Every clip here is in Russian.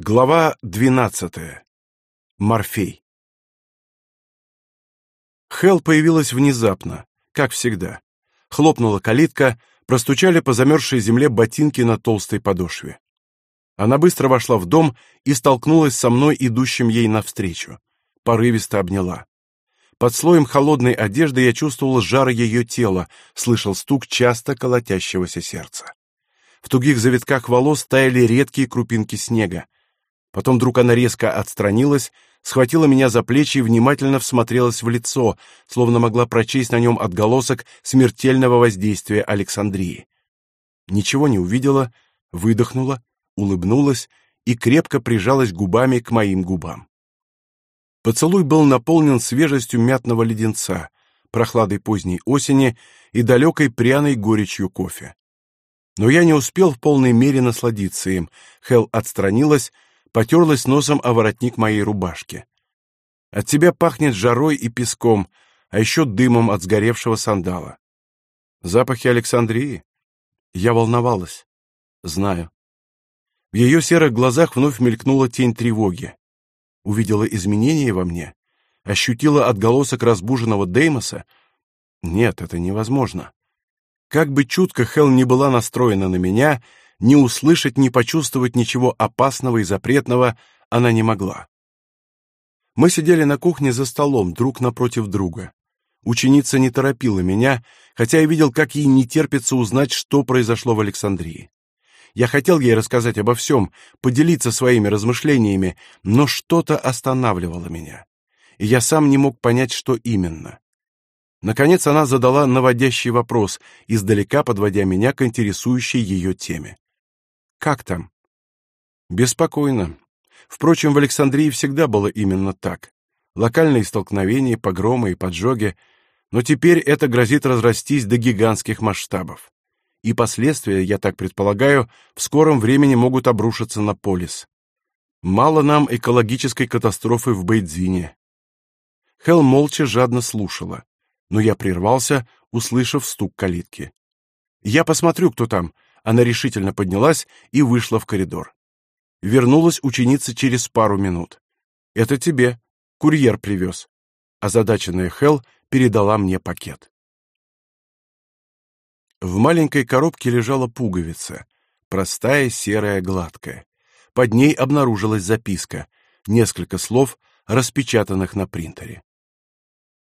Глава двенадцатая. Морфей. Хел появилась внезапно, как всегда. Хлопнула калитка, простучали по замерзшей земле ботинки на толстой подошве. Она быстро вошла в дом и столкнулась со мной, идущим ей навстречу. Порывисто обняла. Под слоем холодной одежды я чувствовал жар ее тела, слышал стук часто колотящегося сердца. В тугих завитках волос таяли редкие крупинки снега. Потом вдруг она резко отстранилась, схватила меня за плечи и внимательно всмотрелась в лицо, словно могла прочесть на нем отголосок смертельного воздействия Александрии. Ничего не увидела, выдохнула, улыбнулась и крепко прижалась губами к моим губам. Поцелуй был наполнен свежестью мятного леденца, прохладой поздней осени и далекой пряной горечью кофе. Но я не успел в полной мере насладиться им. Хел отстранилась, потерлась носом о воротник моей рубашки. От тебя пахнет жарой и песком, а еще дымом от сгоревшего сандала. Запахи Александрии? Я волновалась. Знаю. В ее серых глазах вновь мелькнула тень тревоги. Увидела изменения во мне? Ощутила отголосок разбуженного Деймоса? Нет, это невозможно. Как бы чутко Хел не была настроена на меня, не услышать, не почувствовать ничего опасного и запретного она не могла. Мы сидели на кухне за столом, друг напротив друга. Ученица не торопила меня, хотя я видел, как ей не терпится узнать, что произошло в Александрии. Я хотел ей рассказать обо всем, поделиться своими размышлениями, но что-то останавливало меня, и я сам не мог понять, что именно. Наконец она задала наводящий вопрос, издалека подводя меня к интересующей ее теме. Как там? Беспокойно. Впрочем, в Александрии всегда было именно так. Локальные столкновения, погромы и поджоги, но теперь это грозит разрастись до гигантских масштабов. И последствия, я так предполагаю, в скором времени могут обрушиться на полис. Мало нам экологической катастрофы в Бейдзине. Хел молча жадно слушала, но я прервался, услышав стук калитки. Я посмотрю, кто там, она решительно поднялась и вышла в коридор. Вернулась ученица через пару минут. «Это тебе. Курьер привез». Озадаченная Хел передала мне пакет. В маленькой коробке лежала пуговица, простая, серая, гладкая. Под ней обнаружилась записка, несколько слов, распечатанных на принтере.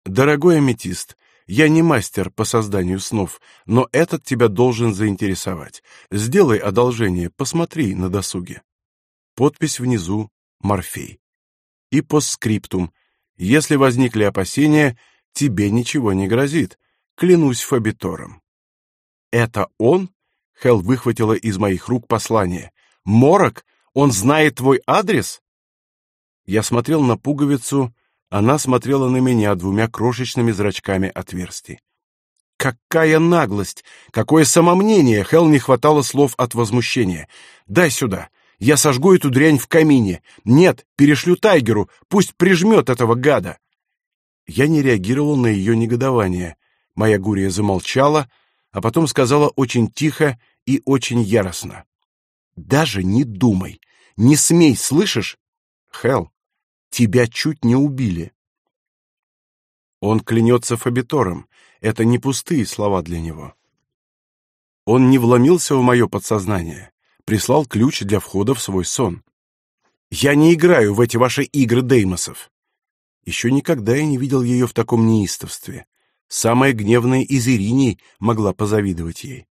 «Дорогой аметист, я не мастер по созданию снов, но этот тебя должен заинтересовать. Сделай одолжение, посмотри на досуге. Подпись внизу Морфей. И постскриптум. Если возникли опасения, тебе ничего не грозит. Клянусь Фабитором. Это он? Хел выхватила из моих рук послание. Морок, он знает твой адрес? Я смотрел на пуговицу, она смотрела на меня двумя крошечными зрачками отверстий. Какая наглость! Какое самомнение! Хел не хватало слов от возмущения. Дай сюда. Я сожгу эту дрянь в камине. Нет, перешлю Тайгеру, пусть прижмет этого гада. Я не реагировал на ее негодование. Моя гурия замолчала, а потом сказала очень тихо и очень яростно: "Даже не думай, не смей, слышишь? Хел, Тебя чуть не убили. Он клянется Фабитором. Это не пустые слова для него. Он не вломился в мое подсознание, прислал ключ для входа в свой сон. Я не играю в эти ваши игры Деймосов. Еще никогда я не видел ее в таком неистовстве. Самая гневная из Ириней могла позавидовать ей.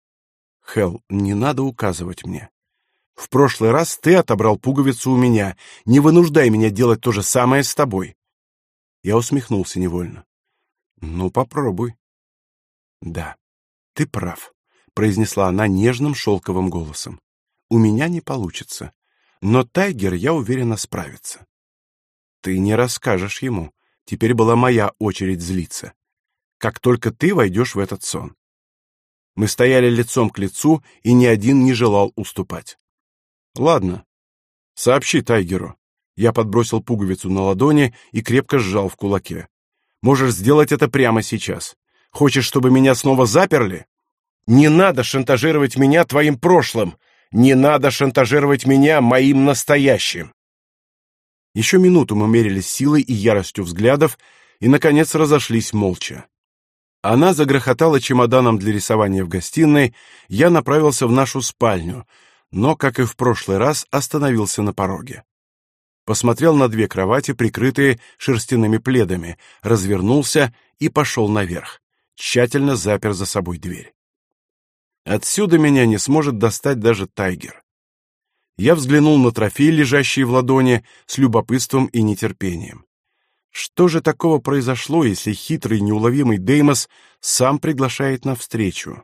Хел, не надо указывать мне. В прошлый раз ты отобрал пуговицу у меня. Не вынуждай меня делать то же самое с тобой. Я усмехнулся невольно. Ну, попробуй. Да, ты прав, произнесла она нежным шелковым голосом. У меня не получится, но Тайгер, я уверена, справится. Ты не расскажешь ему. Теперь была моя очередь злиться. Как только ты войдешь в этот сон. Мы стояли лицом к лицу, и ни один не желал уступать. Ладно. Сообщи Тайгеру. Я подбросил пуговицу на ладони и крепко сжал в кулаке. Можешь сделать это прямо сейчас. Хочешь, чтобы меня снова заперли? Не надо шантажировать меня твоим прошлым. Не надо шантажировать меня моим настоящим. Еще минуту мы мерились силой и яростью взглядов, и, наконец, разошлись молча. Она загрохотала чемоданом для рисования в гостиной, я направился в нашу спальню, но, как и в прошлый раз, остановился на пороге. Посмотрел на две кровати, прикрытые шерстяными пледами, развернулся и пошел наверх, тщательно запер за собой дверь. Отсюда меня не сможет достать даже тайгер. Я взглянул на трофей, лежащий в ладони, с любопытством и нетерпением. Что же такого произошло, если хитрый, неуловимый Деймос сам приглашает на встречу?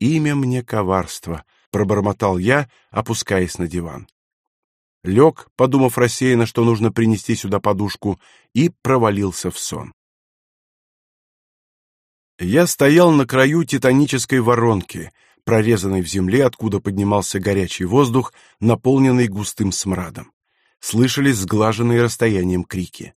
«Имя мне коварство», — пробормотал я, опускаясь на диван. Лег, подумав рассеянно, что нужно принести сюда подушку, и провалился в сон. Я стоял на краю титанической воронки, прорезанной в земле, откуда поднимался горячий воздух, наполненный густым смрадом. Слышались сглаженные расстоянием крики.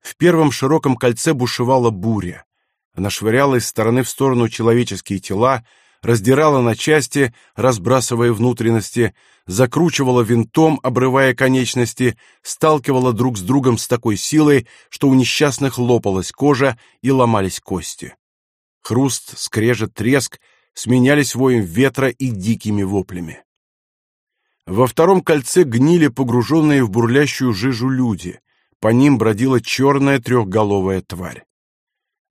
В первом широком кольце бушевала буря. Она швыряла из стороны в сторону человеческие тела, раздирала на части, разбрасывая внутренности, закручивала винтом, обрывая конечности, сталкивала друг с другом с такой силой, что у несчастных лопалась кожа и ломались кости. Хруст, скрежет, треск сменялись воем ветра и дикими воплями. Во втором кольце гнили погруженные в бурлящую жижу люди. По ним бродила черная трехголовая тварь.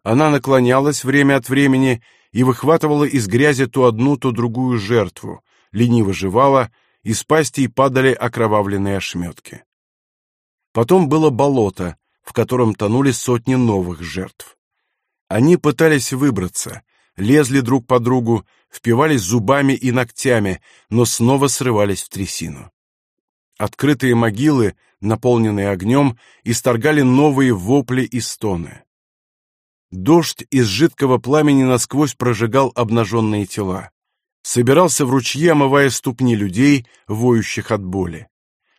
Она наклонялась время от времени и выхватывала из грязи то одну, то другую жертву, лениво жевала, из пастей падали окровавленные ошметки. Потом было болото, в котором тонули сотни новых жертв. Они пытались выбраться, лезли друг по другу, впивались зубами и ногтями, но снова срывались в трясину. Открытые могилы, наполненные огнем, исторгали новые вопли и стоны. Дождь из жидкого пламени насквозь прожигал обнаженные тела. Собирался в ручье, омывая ступни людей, воющих от боли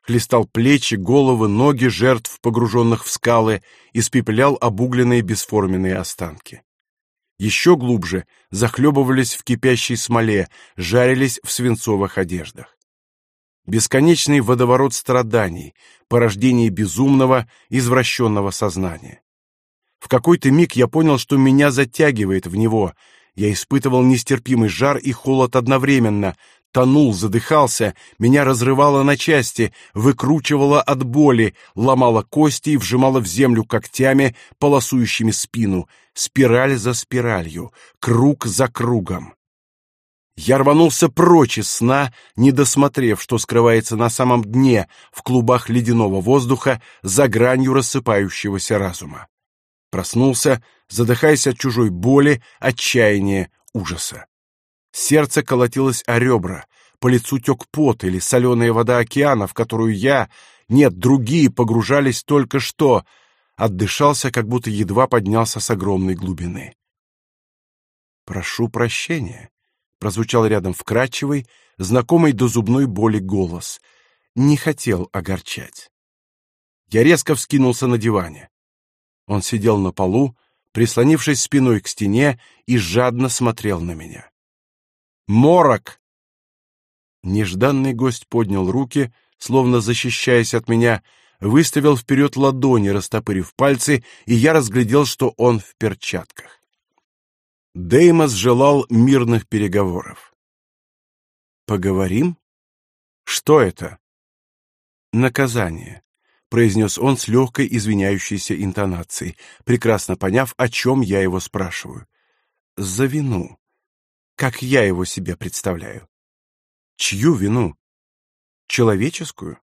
хлестал плечи, головы, ноги жертв, погруженных в скалы, испепелял обугленные бесформенные останки. Еще глубже захлебывались в кипящей смоле, жарились в свинцовых одеждах. Бесконечный водоворот страданий, порождение безумного, извращенного сознания. В какой-то миг я понял, что меня затягивает в него. Я испытывал нестерпимый жар и холод одновременно, тонул, задыхался, меня разрывало на части, выкручивало от боли, ломало кости и вжимало в землю когтями, полосующими спину, спираль за спиралью, круг за кругом. Я рванулся прочь из сна, не досмотрев, что скрывается на самом дне, в клубах ледяного воздуха, за гранью рассыпающегося разума. Проснулся, задыхаясь от чужой боли, отчаяния, ужаса. Сердце колотилось о ребра, по лицу тек пот или соленая вода океана, в которую я, нет, другие погружались только что, отдышался, как будто едва поднялся с огромной глубины. «Прошу прощения», — прозвучал рядом вкрадчивый, знакомый до зубной боли голос. Не хотел огорчать. Я резко вскинулся на диване. Он сидел на полу, прислонившись спиной к стене, и жадно смотрел на меня. Морок!» Нежданный гость поднял руки, словно защищаясь от меня, выставил вперед ладони, растопырив пальцы, и я разглядел, что он в перчатках. Деймос желал мирных переговоров. «Поговорим? Что это?» «Наказание», — произнес он с легкой извиняющейся интонацией, прекрасно поняв, о чем я его спрашиваю. «За вину как я его себе представляю. Чью вину? Человеческую?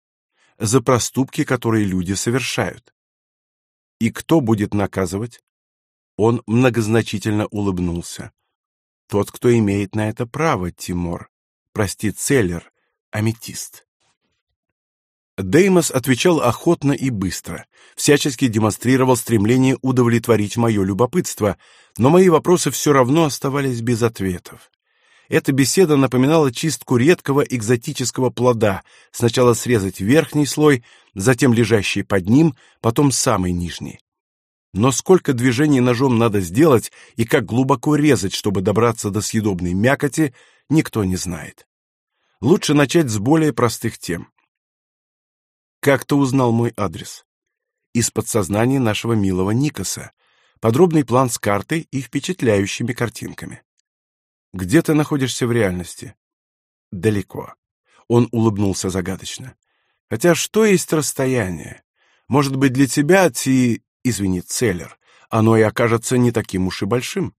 За проступки, которые люди совершают. И кто будет наказывать? Он многозначительно улыбнулся. Тот, кто имеет на это право, Тимур. Прости, Целлер, аметист. Деймос отвечал охотно и быстро, всячески демонстрировал стремление удовлетворить мое любопытство, но мои вопросы все равно оставались без ответов. Эта беседа напоминала чистку редкого экзотического плода, сначала срезать верхний слой, затем лежащий под ним, потом самый нижний. Но сколько движений ножом надо сделать и как глубоко резать, чтобы добраться до съедобной мякоти, никто не знает. Лучше начать с более простых тем. Как ты узнал мой адрес? Из подсознания нашего милого Никоса. Подробный план с картой и впечатляющими картинками. Где ты находишься в реальности? Далеко. Он улыбнулся загадочно. Хотя что есть расстояние? Может быть, для тебя, Ти, извини, Целлер, оно и окажется не таким уж и большим.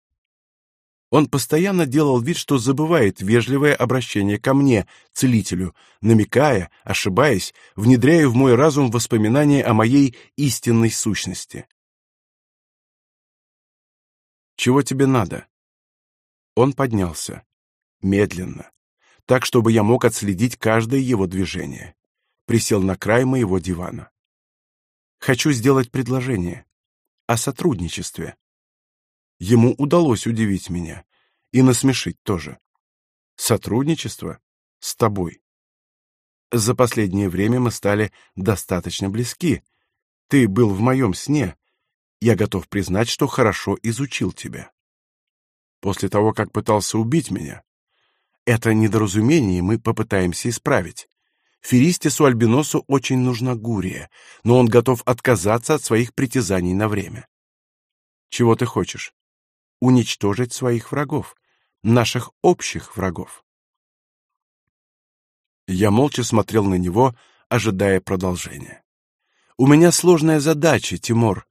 Он постоянно делал вид, что забывает вежливое обращение ко мне, целителю, намекая, ошибаясь, внедряя в мой разум воспоминания о моей истинной сущности. Чего тебе надо? Он поднялся, медленно, так чтобы я мог отследить каждое его движение. Присел на край моего дивана. Хочу сделать предложение о сотрудничестве. Ему удалось удивить меня и насмешить тоже. Сотрудничество с тобой. За последнее время мы стали достаточно близки. Ты был в моем сне. Я готов признать, что хорошо изучил тебя. После того, как пытался убить меня, это недоразумение мы попытаемся исправить. Феристису Альбиносу очень нужна Гурия, но он готов отказаться от своих притязаний на время. Чего ты хочешь? Уничтожить своих врагов, наших общих врагов. Я молча смотрел на него, ожидая продолжения. У меня сложная задача, Тимур.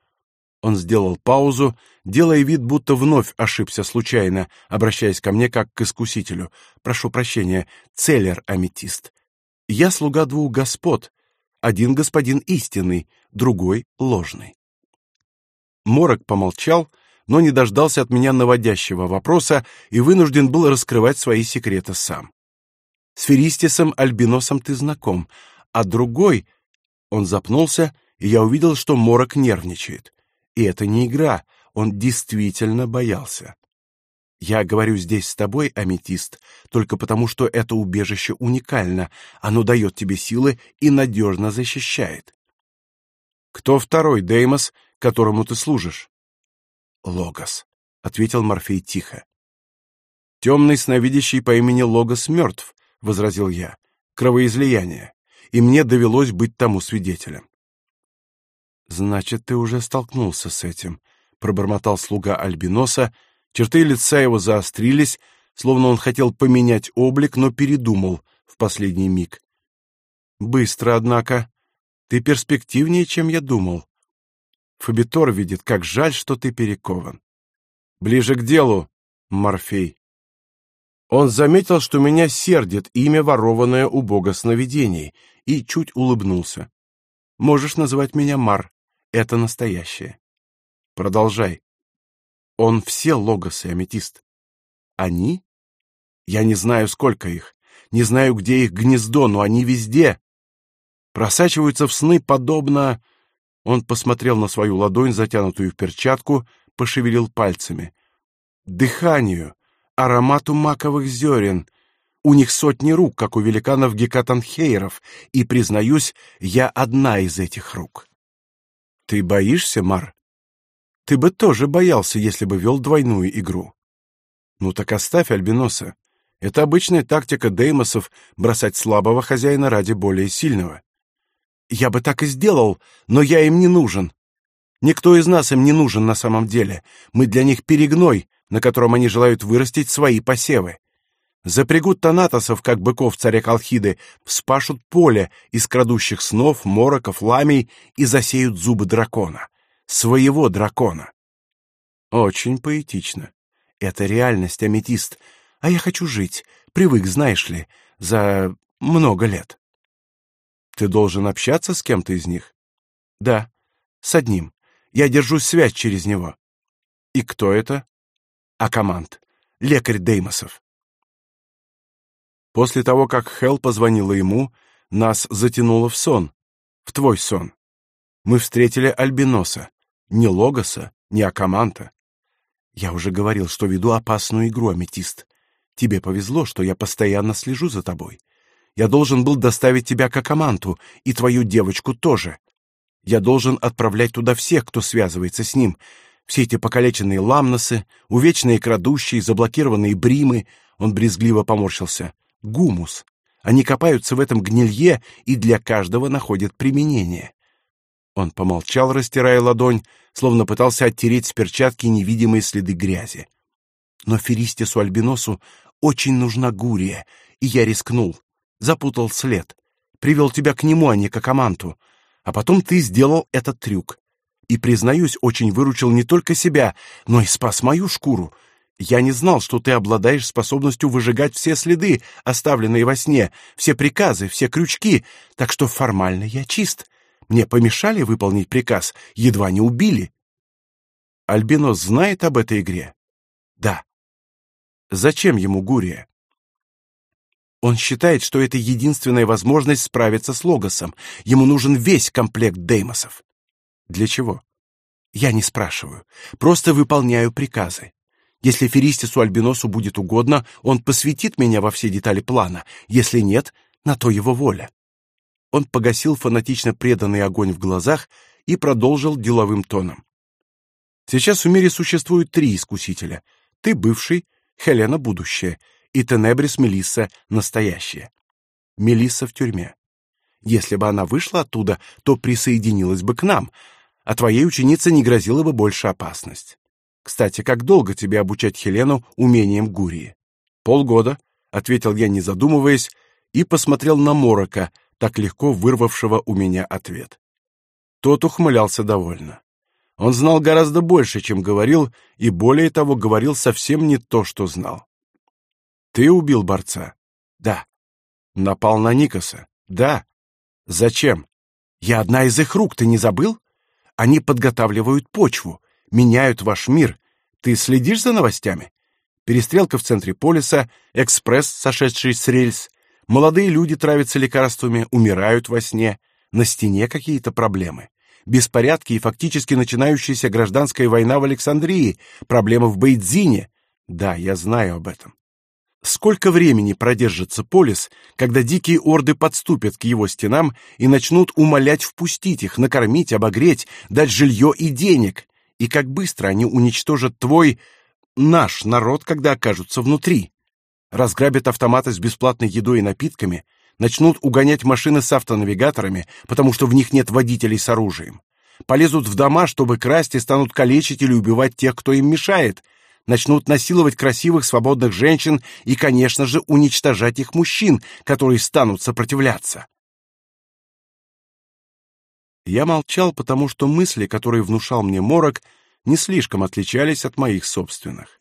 Он сделал паузу, делая вид, будто вновь ошибся случайно, обращаясь ко мне как к искусителю. Прошу прощения, Целлер аметист. Я слуга двух господ. Один господин истинный, другой ложный. Морок помолчал, но не дождался от меня наводящего вопроса и вынужден был раскрывать свои секреты сам. С Феристисом Альбиносом ты знаком, а другой... Он запнулся, и я увидел, что Морок нервничает. И это не игра, он действительно боялся. Я говорю здесь с тобой, аметист, только потому, что это убежище уникально, оно дает тебе силы и надежно защищает. Кто второй Деймос, которому ты служишь? Логос, ответил Морфей тихо. Темный сновидящий по имени Логос мертв, возразил я. Кровоизлияние, и мне довелось быть тому свидетелем. Значит, ты уже столкнулся с этим, пробормотал слуга Альбиноса. Черты лица его заострились, словно он хотел поменять облик, но передумал в последний миг. Быстро, однако. Ты перспективнее, чем я думал. Фабитор видит, как жаль, что ты перекован. Ближе к делу, Морфей. Он заметил, что меня сердит имя, ворованное у бога сновидений, и чуть улыбнулся. Можешь называть меня Мар. Это настоящее. Продолжай. Он все логосы, аметист. Они? Я не знаю, сколько их. Не знаю, где их гнездо, но они везде. Просачиваются в сны подобно он посмотрел на свою ладонь, затянутую в перчатку, пошевелил пальцами. Дыханию, аромату маковых зерен. У них сотни рук, как у великанов гекатанхейров, и, признаюсь, я одна из этих рук. Ты боишься, Мар? Ты бы тоже боялся, если бы вел двойную игру. Ну так оставь Альбиноса. Это обычная тактика деймосов бросать слабого хозяина ради более сильного. Я бы так и сделал, но я им не нужен. Никто из нас им не нужен на самом деле. Мы для них перегной, на котором они желают вырастить свои посевы. Запрягут танатосов, как быков царя Колхиды, вспашут поле из крадущих снов, мороков, ламий и засеют зубы дракона. Своего дракона. Очень поэтично. Это реальность, аметист. А я хочу жить. Привык, знаешь ли, за много лет. Ты должен общаться с кем-то из них? Да, с одним. Я держу связь через него. И кто это? Акамант, лекарь Деймосов. После того, как Хел позвонила ему, нас затянуло в сон, в твой сон. Мы встретили Альбиноса, не Логоса, не Акаманта. Я уже говорил, что веду опасную игру, аметист. Тебе повезло, что я постоянно слежу за тобой. Я должен был доставить тебя к Акаманту, и твою девочку тоже. Я должен отправлять туда всех, кто связывается с ним. Все эти покалеченные ламносы, увечные крадущие, заблокированные бримы, он брезгливо поморщился. Гумус. Они копаются в этом гнилье и для каждого находят применение. Он помолчал, растирая ладонь, словно пытался оттереть с перчатки невидимые следы грязи. Но Феристису Альбиносу очень нужна Гурия, и я рискнул. Запутал след. Привел тебя к нему, а не к Акаманту. А потом ты сделал этот трюк. И, признаюсь, очень выручил не только себя, но и спас мою шкуру. Я не знал, что ты обладаешь способностью выжигать все следы, оставленные во сне, все приказы, все крючки, так что формально я чист. Мне помешали выполнить приказ, едва не убили. Альбинос знает об этой игре? Да. Зачем ему Гурия? Он считает, что это единственная возможность справиться с Логосом. Ему нужен весь комплект Деймосов. Для чего? Я не спрашиваю, просто выполняю приказы. Если Феристису Альбиносу будет угодно, он посвятит меня во все детали плана. Если нет, на то его воля. Он погасил фанатично преданный огонь в глазах и продолжил деловым тоном. Сейчас в мире существует три искусителя. Ты бывший, Хелена будущее и Тенебрис Мелисса настоящее. Мелисса в тюрьме. Если бы она вышла оттуда, то присоединилась бы к нам, а твоей ученице не грозила бы больше опасность. Кстати, как долго тебе обучать Хелену умениям Гурии? Полгода, ответил я, не задумываясь, и посмотрел на Морока, так легко вырвавшего у меня ответ. Тот ухмылялся довольно. Он знал гораздо больше, чем говорил, и более того, говорил совсем не то, что знал. Ты убил борца? Да. Напал на Никоса? Да. Зачем? Я одна из их рук, ты не забыл? Они подготавливают почву, меняют ваш мир. Ты следишь за новостями? Перестрелка в центре полиса, экспресс, сошедший с рельс, Молодые люди травятся лекарствами, умирают во сне, на стене какие-то проблемы. Беспорядки и фактически начинающаяся гражданская война в Александрии, проблемы в Бейдзине. Да, я знаю об этом. Сколько времени продержится полис, когда дикие орды подступят к его стенам и начнут умолять впустить их, накормить, обогреть, дать жилье и денег? И как быстро они уничтожат твой, наш народ, когда окажутся внутри? разграбят автоматы с бесплатной едой и напитками, начнут угонять машины с автонавигаторами, потому что в них нет водителей с оружием. Полезут в дома, чтобы красть и станут калечить или убивать тех, кто им мешает. Начнут насиловать красивых свободных женщин и, конечно же, уничтожать их мужчин, которые станут сопротивляться. Я молчал, потому что мысли, которые внушал мне Морок, не слишком отличались от моих собственных.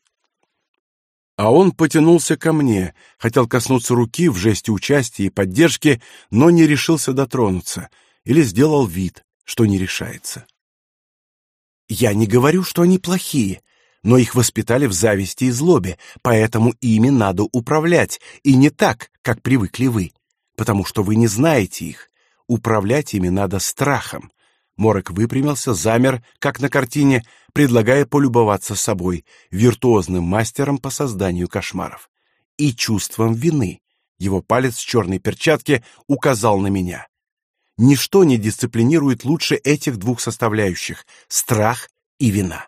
А он потянулся ко мне, хотел коснуться руки в жесте участия и поддержки, но не решился дотронуться или сделал вид, что не решается. Я не говорю, что они плохие, но их воспитали в зависти и злобе, поэтому ими надо управлять, и не так, как привыкли вы, потому что вы не знаете их. Управлять ими надо страхом. Морок выпрямился, замер, как на картине, предлагая полюбоваться собой, виртуозным мастером по созданию кошмаров. И чувством вины. Его палец в черной перчатке указал на меня. Ничто не дисциплинирует лучше этих двух составляющих — страх и вина.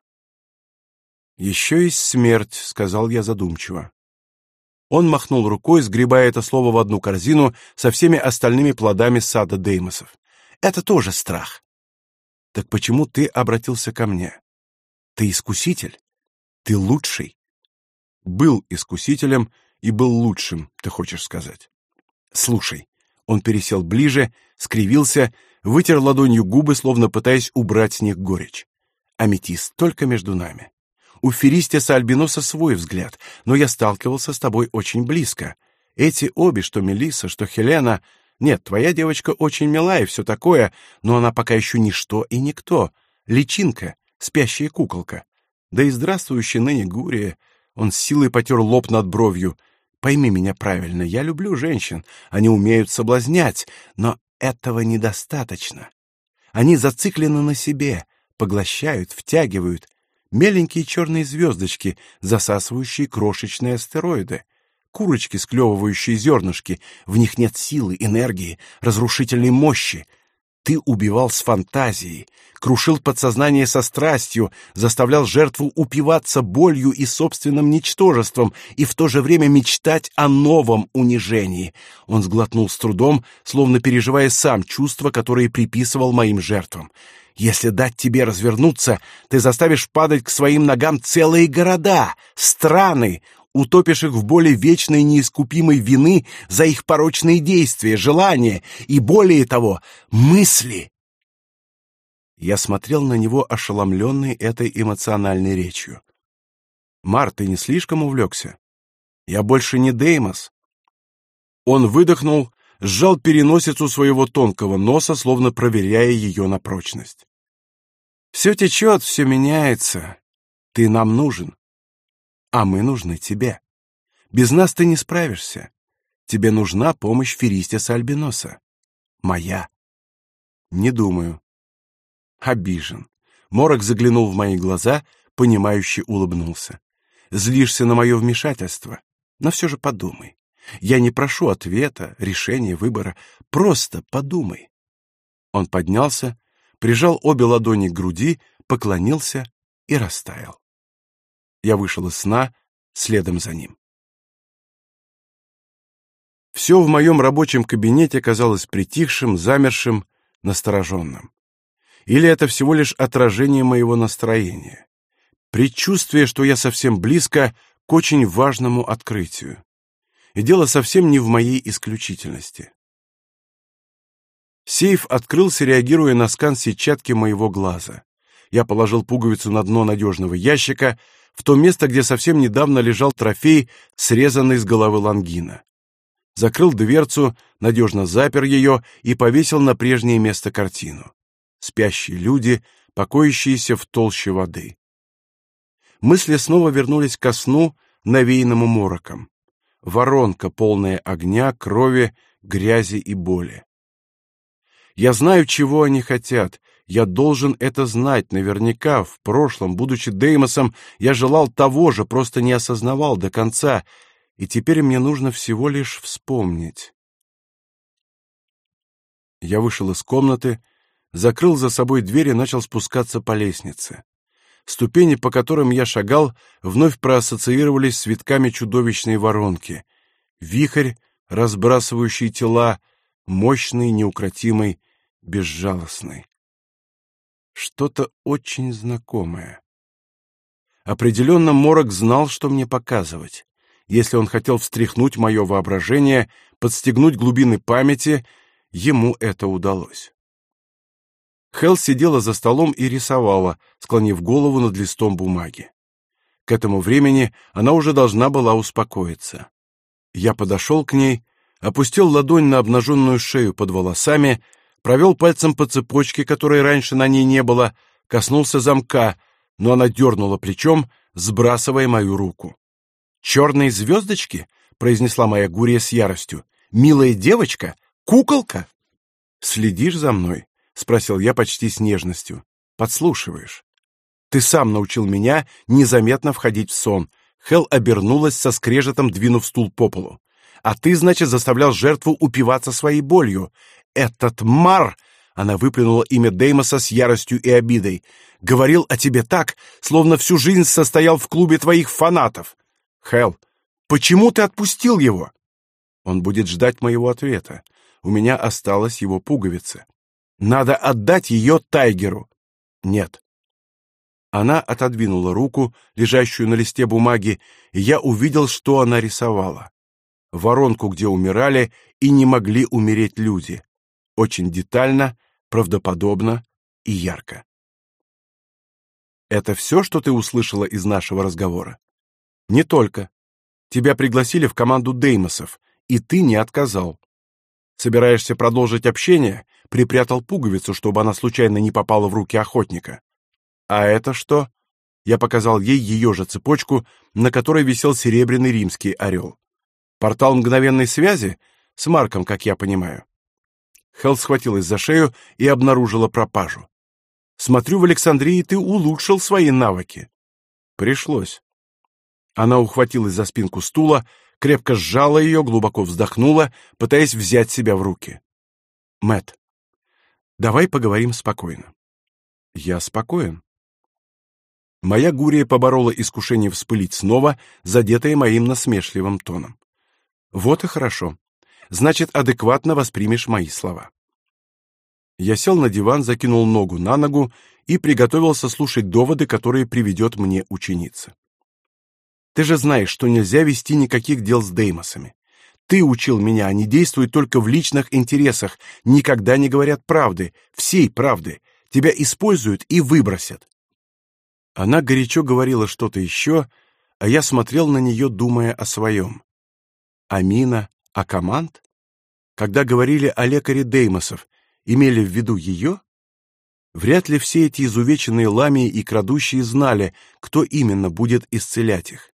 «Еще есть смерть», — сказал я задумчиво. Он махнул рукой, сгребая это слово в одну корзину со всеми остальными плодами сада Деймосов. «Это тоже страх. Так почему ты обратился ко мне? Ты искуситель? Ты лучший? Был искусителем и был лучшим, ты хочешь сказать. Слушай, он пересел ближе, скривился, вытер ладонью губы, словно пытаясь убрать с них горечь. Аметист только между нами. У Феристиса Альбиноса свой взгляд, но я сталкивался с тобой очень близко. Эти обе, что Мелисса, что Хелена, нет, твоя девочка очень милая и все такое, но она пока еще ничто и никто. Личинка, спящая куколка. Да и здравствующий ныне Гурия. Он с силой потер лоб над бровью. Пойми меня правильно, я люблю женщин. Они умеют соблазнять, но этого недостаточно. Они зациклены на себе, поглощают, втягивают. Меленькие черные звездочки, засасывающие крошечные астероиды курочки, склевывающие зернышки. В них нет силы, энергии, разрушительной мощи. Ты убивал с фантазией, крушил подсознание со страстью, заставлял жертву упиваться болью и собственным ничтожеством и в то же время мечтать о новом унижении. Он сглотнул с трудом, словно переживая сам чувства, которые приписывал моим жертвам. Если дать тебе развернуться, ты заставишь падать к своим ногам целые города, страны, утопишь их в боли вечной неискупимой вины за их порочные действия, желания и, более того, мысли. Я смотрел на него, ошеломленный этой эмоциональной речью. «Мар, ты не слишком увлекся? Я больше не Деймос». Он выдохнул, сжал переносицу своего тонкого носа, словно проверяя ее на прочность. «Все течет, все меняется. Ты нам нужен а мы нужны тебе. Без нас ты не справишься. Тебе нужна помощь Феристиса Альбиноса. Моя. Не думаю. Обижен. Морок заглянул в мои глаза, понимающе улыбнулся. Злишься на мое вмешательство, но все же подумай. Я не прошу ответа, решения, выбора. Просто подумай. Он поднялся, прижал обе ладони к груди, поклонился и растаял. Я вышел из сна следом за ним. Все в моем рабочем кабинете казалось притихшим, замершим, настороженным. Или это всего лишь отражение моего настроения? Предчувствие, что я совсем близко к очень важному открытию. И дело совсем не в моей исключительности. Сейф открылся, реагируя на скан сетчатки моего глаза. Я положил пуговицу на дно надежного ящика, в то место, где совсем недавно лежал трофей, срезанный с головы лангина. Закрыл дверцу, надежно запер ее и повесил на прежнее место картину. Спящие люди, покоящиеся в толще воды. Мысли снова вернулись ко сну, навеянному мороком. Воронка, полная огня, крови, грязи и боли. Я знаю, чего они хотят, я должен это знать наверняка. В прошлом, будучи Деймосом, я желал того же, просто не осознавал до конца, и теперь мне нужно всего лишь вспомнить. Я вышел из комнаты, закрыл за собой дверь и начал спускаться по лестнице. Ступени, по которым я шагал, вновь проассоциировались с витками чудовищной воронки. Вихрь, разбрасывающий тела, мощный, неукротимый, безжалостный что-то очень знакомое. Определенно Морок знал, что мне показывать. Если он хотел встряхнуть мое воображение, подстегнуть глубины памяти, ему это удалось. Хел сидела за столом и рисовала, склонив голову над листом бумаги. К этому времени она уже должна была успокоиться. Я подошел к ней, опустил ладонь на обнаженную шею под волосами, провел пальцем по цепочке, которой раньше на ней не было, коснулся замка, но она дернула плечом, сбрасывая мою руку. «Черные звездочки?» — произнесла моя Гурия с яростью. «Милая девочка? Куколка?» «Следишь за мной?» — спросил я почти с нежностью. «Подслушиваешь?» «Ты сам научил меня незаметно входить в сон». Хел обернулась со скрежетом, двинув стул по полу. «А ты, значит, заставлял жертву упиваться своей болью этот Мар, она выплюнула имя Деймоса с яростью и обидой, говорил о тебе так, словно всю жизнь состоял в клубе твоих фанатов. Хел, почему ты отпустил его? Он будет ждать моего ответа. У меня осталась его пуговица. Надо отдать ее Тайгеру. Нет. Она отодвинула руку, лежащую на листе бумаги, и я увидел, что она рисовала. Воронку, где умирали и не могли умереть люди очень детально, правдоподобно и ярко. Это все, что ты услышала из нашего разговора? Не только. Тебя пригласили в команду Деймосов, и ты не отказал. Собираешься продолжить общение? Припрятал пуговицу, чтобы она случайно не попала в руки охотника. А это что? Я показал ей ее же цепочку, на которой висел серебряный римский орел. Портал мгновенной связи с Марком, как я понимаю. Хелл схватилась за шею и обнаружила пропажу. «Смотрю, в Александрии ты улучшил свои навыки». «Пришлось». Она ухватилась за спинку стула, крепко сжала ее, глубоко вздохнула, пытаясь взять себя в руки. Мэт, Давай поговорим спокойно. Я спокоен. Моя Гурия поборола искушение вспылить снова, задетая моим насмешливым тоном. Вот и хорошо. Значит, адекватно воспримешь мои слова. Я сел на диван, закинул ногу на ногу и приготовился слушать доводы, которые приведет мне ученица. Ты же знаешь, что нельзя вести никаких дел с Деймосами. Ты учил меня, они действуют только в личных интересах, никогда не говорят правды, всей правды. Тебя используют и выбросят. Она горячо говорила что-то еще, а я смотрел на нее, думая о своем. Амина, а команд? Когда говорили о лекаре Деймосов, имели в виду ее? Вряд ли все эти изувеченные ламии и крадущие знали, кто именно будет исцелять их.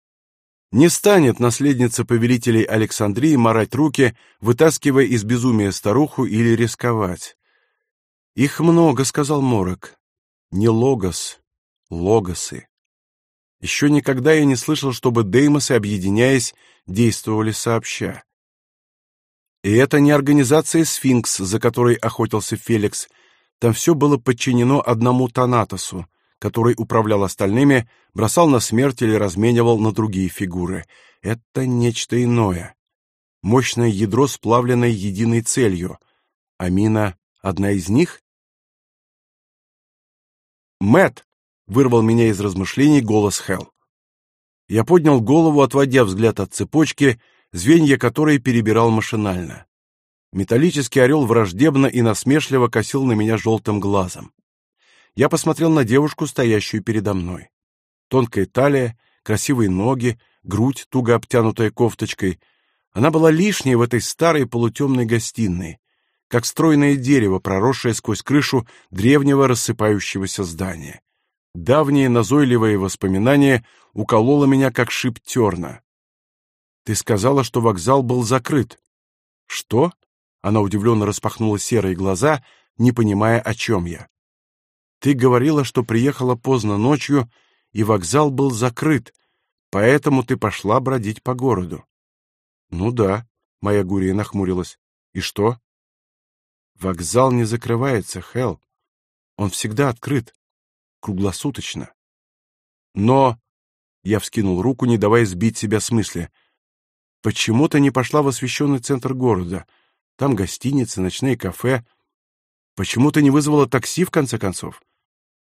Не станет наследница повелителей Александрии марать руки, вытаскивая из безумия старуху или рисковать. Их много, сказал Морок. Не логос, логосы. Еще никогда я не слышал, чтобы деймосы, объединяясь, действовали сообща. И это не организация «Сфинкс», за которой охотился Феликс. Там все было подчинено одному Танатосу, который управлял остальными, бросал на смерть или разменивал на другие фигуры. Это нечто иное. Мощное ядро, сплавленное единой целью. Амина — одна из них? Мэт вырвал меня из размышлений голос Хел. Я поднял голову, отводя взгляд от цепочки, звенья которой перебирал машинально. Металлический орел враждебно и насмешливо косил на меня желтым глазом. Я посмотрел на девушку, стоящую передо мной. Тонкая талия, красивые ноги, грудь, туго обтянутая кофточкой. Она была лишней в этой старой полутемной гостиной, как стройное дерево, проросшее сквозь крышу древнего рассыпающегося здания. Давнее назойливое воспоминание укололо меня, как шип терна. Ты сказала, что вокзал был закрыт. Что? Она удивленно распахнула серые глаза, не понимая, о чем я. Ты говорила, что приехала поздно ночью, и вокзал был закрыт, поэтому ты пошла бродить по городу. Ну да, моя Гурия нахмурилась. И что? Вокзал не закрывается, Хел. Он всегда открыт, круглосуточно. Но я вскинул руку, не давая сбить себя с мысли. Почему ты не пошла в освещенный центр города? Там гостиницы, ночные кафе. Почему ты не вызвала такси в конце концов?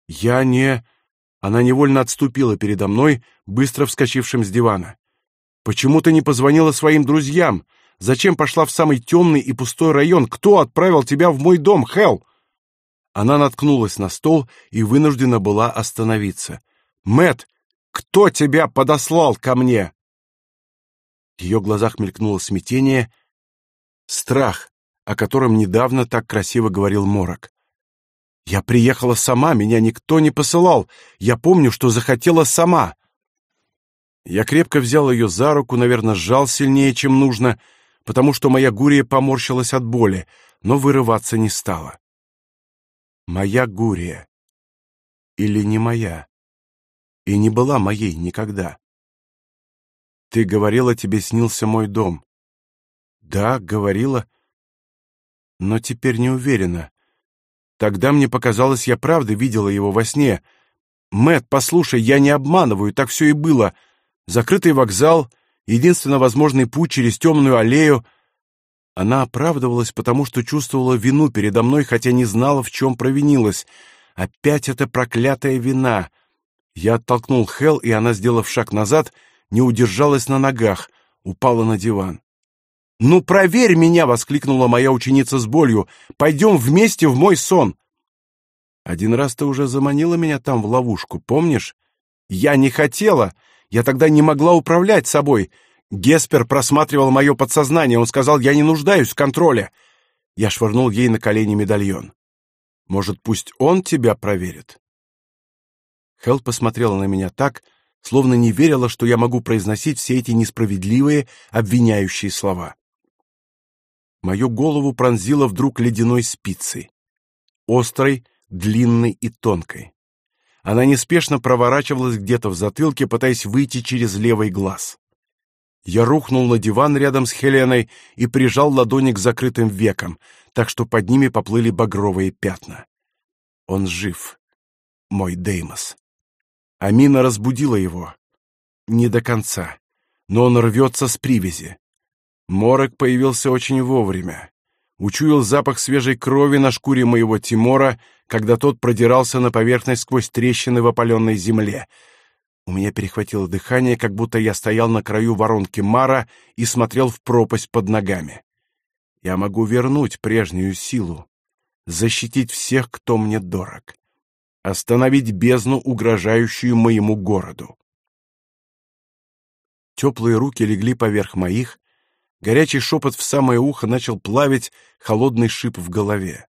Я не Она невольно отступила передо мной, быстро вскочившим с дивана. Почему ты не позвонила своим друзьям? Зачем пошла в самый темный и пустой район? Кто отправил тебя в мой дом, Хел? Она наткнулась на стол и вынуждена была остановиться. Мэт, кто тебя подослал ко мне? Ее глазах мелькнуло смятение, страх, о котором недавно так красиво говорил Морок. Я приехала сама, меня никто не посылал. Я помню, что захотела сама. Я крепко взял ее за руку, наверное, сжал сильнее, чем нужно, потому что моя Гурия поморщилась от боли, но вырываться не стала. Моя Гурия. Или не моя. И не была моей никогда. Ты говорила, тебе снился мой дом. Да, говорила, но теперь не уверена. Тогда мне показалось, я правда видела его во сне. Мэт, послушай, я не обманываю, так все и было. Закрытый вокзал, единственно возможный путь через темную аллею. Она оправдывалась, потому что чувствовала вину передо мной, хотя не знала, в чем провинилась. Опять эта проклятая вина. Я оттолкнул Хел, и она, сделав шаг назад, — не удержалась на ногах, упала на диван. «Ну, проверь меня!» — воскликнула моя ученица с болью. «Пойдем вместе в мой сон!» «Один раз ты уже заманила меня там в ловушку, помнишь?» «Я не хотела! Я тогда не могла управлять собой!» Геспер просматривал мое подсознание. Он сказал, я не нуждаюсь в контроле. Я швырнул ей на колени медальон. Может, пусть он тебя проверит? Хелл посмотрела на меня так, словно не верила, что я могу произносить все эти несправедливые, обвиняющие слова. Мою голову пронзило вдруг ледяной спицей, острой, длинной и тонкой. Она неспешно проворачивалась где-то в затылке, пытаясь выйти через левый глаз. Я рухнул на диван рядом с Хеленой и прижал ладони к закрытым векам, так что под ними поплыли багровые пятна. Он жив, мой Деймос. Амина разбудила его. Не до конца, но он рвется с привязи. Морок появился очень вовремя. Учуял запах свежей крови на шкуре моего Тимора, когда тот продирался на поверхность сквозь трещины в опаленной земле — у меня перехватило дыхание, как будто я стоял на краю воронки Мара и смотрел в пропасть под ногами. Я могу вернуть прежнюю силу, защитить всех, кто мне дорог, остановить бездну, угрожающую моему городу. Теплые руки легли поверх моих, горячий шепот в самое ухо начал плавить холодный шип в голове.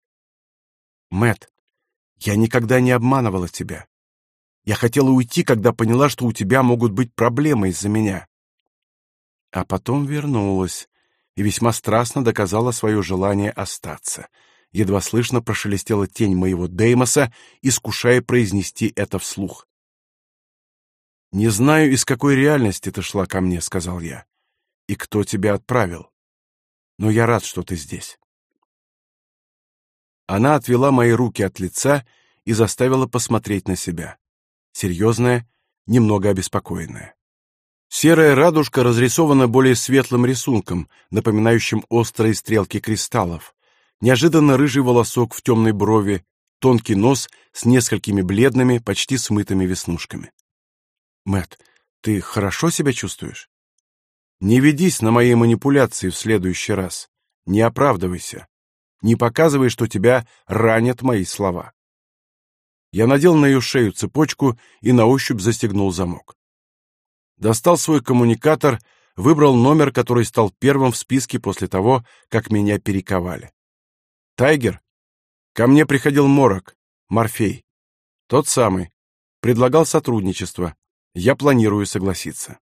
Мэт, я никогда не обманывала тебя. Я хотела уйти, когда поняла, что у тебя могут быть проблемы из-за меня. А потом вернулась и весьма страстно доказала свое желание остаться. Едва слышно прошелестела тень моего Деймоса, искушая произнести это вслух. «Не знаю, из какой реальности ты шла ко мне», — сказал я, — «и кто тебя отправил. Но я рад, что ты здесь». Она отвела мои руки от лица и заставила посмотреть на себя серьезная, немного обеспокоенная. Серая радужка разрисована более светлым рисунком, напоминающим острые стрелки кристаллов. Неожиданно рыжий волосок в темной брови, тонкий нос с несколькими бледными, почти смытыми веснушками. Мэт, ты хорошо себя чувствуешь? Не ведись на мои манипуляции в следующий раз. Не оправдывайся. Не показывай, что тебя ранят мои слова. Я надел на ее шею цепочку и на ощупь застегнул замок. Достал свой коммуникатор, выбрал номер, который стал первым в списке после того, как меня перековали. «Тайгер?» Ко мне приходил Морок, Морфей. Тот самый. Предлагал сотрудничество. Я планирую согласиться.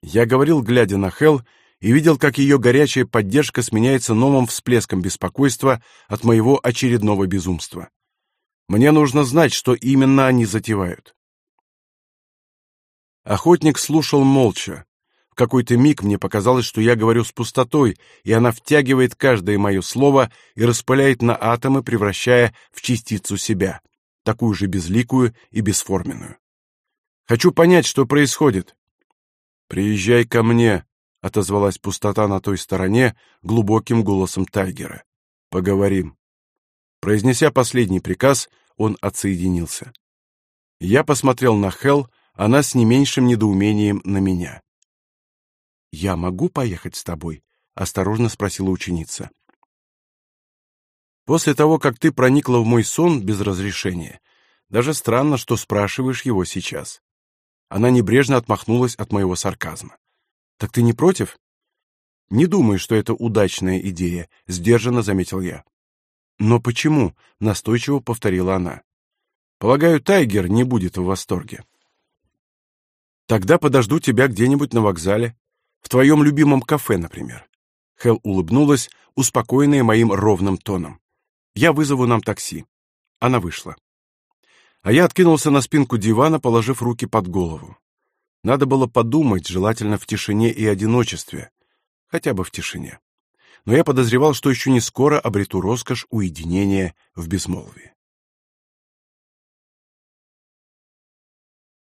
Я говорил, глядя на Хел, и видел, как ее горячая поддержка сменяется новым всплеском беспокойства от моего очередного безумства. Мне нужно знать, что именно они затевают. Охотник слушал молча. Какой-то миг мне показалось, что я говорю с пустотой, и она втягивает каждое мое слово и распыляет на атомы, превращая в частицу себя, такую же безликую и бесформенную. Хочу понять, что происходит. Приезжай ко мне, отозвалась пустота на той стороне глубоким голосом Тайгера. Поговорим. Произнеся последний приказ, он отсоединился. Я посмотрел на Хел, она с не меньшим недоумением на меня. «Я могу поехать с тобой?» — осторожно спросила ученица. «После того, как ты проникла в мой сон без разрешения, даже странно, что спрашиваешь его сейчас». Она небрежно отмахнулась от моего сарказма. «Так ты не против?» «Не думаю, что это удачная идея», — сдержанно заметил я. Но почему? настойчиво повторила она. Полагаю, Тайгер не будет в восторге. Тогда подожду тебя где-нибудь на вокзале, в твоем любимом кафе, например. Хел улыбнулась, успокоенная моим ровным тоном. Я вызову нам такси. Она вышла. А я откинулся на спинку дивана, положив руки под голову. Надо было подумать, желательно в тишине и одиночестве, хотя бы в тишине но я подозревал, что еще не скоро обрету роскошь уединения в безмолвии.